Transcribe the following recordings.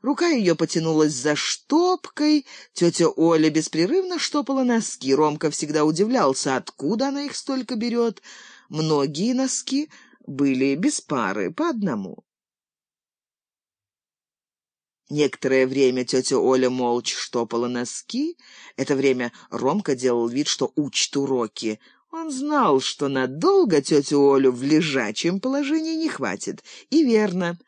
Рука ее потянулась за штопкой. Тетя Оля беспрерывно штопала носки. Ромка всегда удивлялся, откуда она их столько берет. Многие носки были без пары, по одному. Некоторое время тетя Оля молча штопала носки. Это время Ромка делал вид, что учит уроки. Он знал, что надолго тетю Олю в лежачем положении не хватит. И верно.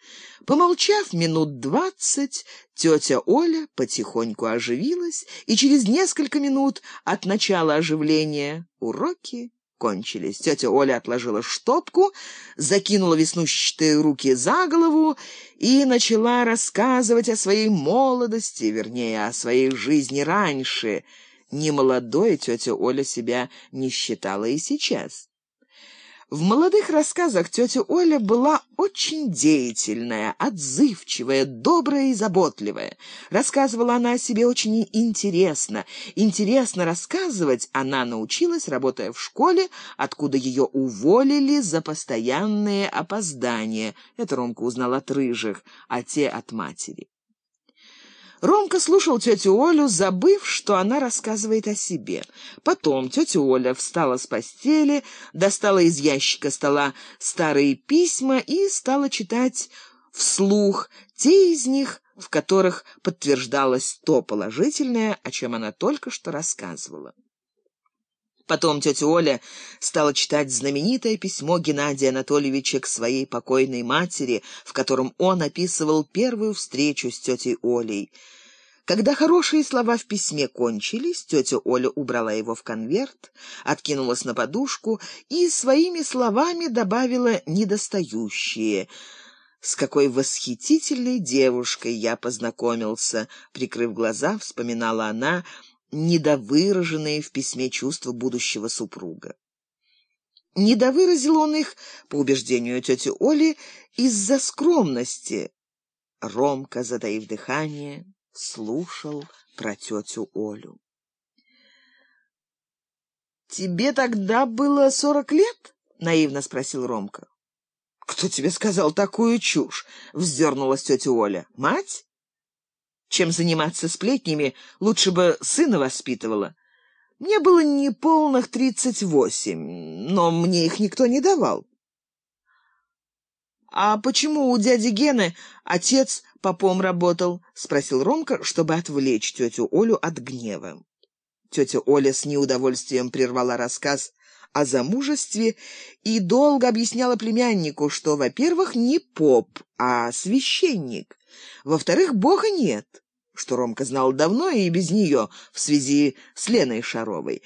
Помолчав минут двадцать, тетя Оля потихоньку оживилась, и через несколько минут от начала оживления уроки кончились. Тетя Оля отложила штопку, закинула веснущатые руки за голову и начала рассказывать о своей молодости, вернее, о своей жизни раньше. Немолодой тетя Оля себя не считала и сейчас. В молодых рассказах тетя Оля была очень деятельная, отзывчивая, добрая и заботливая. Рассказывала она о себе очень интересно. Интересно рассказывать она научилась, работая в школе, откуда ее уволили за постоянные опоздания. Это Ромка узнал от рыжих, а те от матери. Ромка слушал тетю Олю, забыв, что она рассказывает о себе. Потом тетя Оля встала с постели, достала из ящика стола старые письма и стала читать вслух те из них, в которых подтверждалось то положительное, о чем она только что рассказывала. Потом тетя Оля стала читать знаменитое письмо Геннадия Анатольевича к своей покойной матери, в котором он описывал первую встречу с тетей Олей. Когда хорошие слова в письме кончились, тетя Оля убрала его в конверт, откинулась на подушку и своими словами добавила недостающие. С какой восхитительной девушкой я познакомился, прикрыв глаза, вспоминала она недовыраженные в письме чувства будущего супруга. Недовыразил он их, по убеждению тети Оли, из-за скромности. Ромка, затаив дыхание, слушал про тетю Олю. «Тебе тогда было сорок лет?» — наивно спросил Ромка. «Кто тебе сказал такую чушь?» — вздернулась тетя Оля. «Мать? Чем заниматься сплетнями, лучше бы сына воспитывала. Мне было неполных тридцать восемь, но мне их никто не давал». «А почему у дяди Гены отец попом работал?» — спросил Ромка, чтобы отвлечь тетю Олю от гнева. Тетя Оля с неудовольствием прервала рассказ о замужестве и долго объясняла племяннику, что, во-первых, не поп, а священник, во-вторых, Бога нет, что Ромка знал давно и без нее в связи с Леной Шаровой,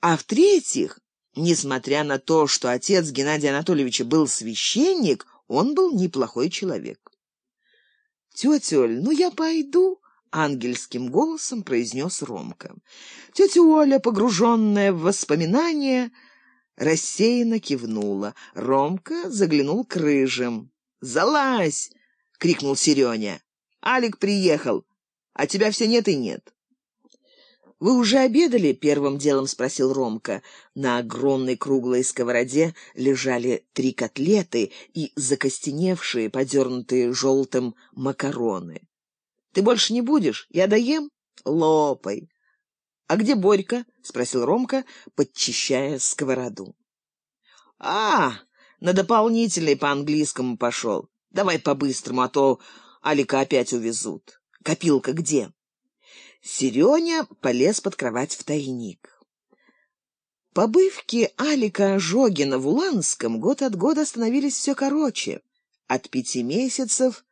а в-третьих, несмотря на то, что отец Геннадия Анатольевича был священник, он был неплохой человек. «Тетя Оль, ну я пойду», — ангельским голосом произнес Ромка. Тетя Оля, погруженная в воспоминания, рассеянно кивнула. Ромка заглянул к рыжим. «Залазь!» — крикнул Сереня. «Алик приехал, а тебя все нет и нет». «Вы уже обедали?» — первым делом спросил Ромка. На огромной круглой сковороде лежали три котлеты и закостеневшие, подернутые желтым макароны. «Ты больше не будешь? Я доем?» «Лопай!» «А где Борька?» — спросил Ромка, подчищая сковороду. «А, на дополнительный по-английскому пошел. Давай по-быстрому, а то Алика опять увезут. Копилка где?» Серёня полез под кровать в тайник. Побывки Алика Жогина в Уланском год от года становились все короче. От пяти месяцев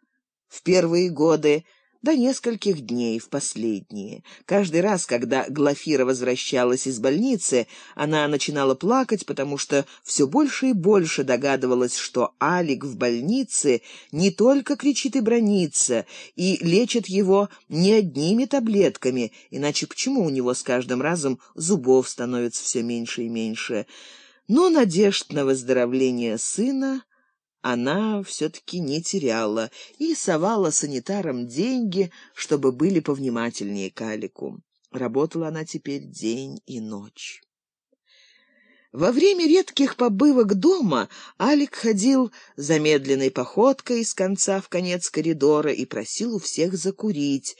в первые годы до нескольких дней в последние. Каждый раз, когда Глафира возвращалась из больницы, она начинала плакать, потому что все больше и больше догадывалась, что Алик в больнице не только кричит и бронится, и лечит его не одними таблетками, иначе почему у него с каждым разом зубов становится все меньше и меньше? Но надежд на выздоровление сына она все-таки не теряла и совала санитарам деньги, чтобы были повнимательнее к Алику. Работала она теперь день и ночь. Во время редких побывок дома Алик ходил замедленной походкой с конца в конец коридора и просил у всех закурить,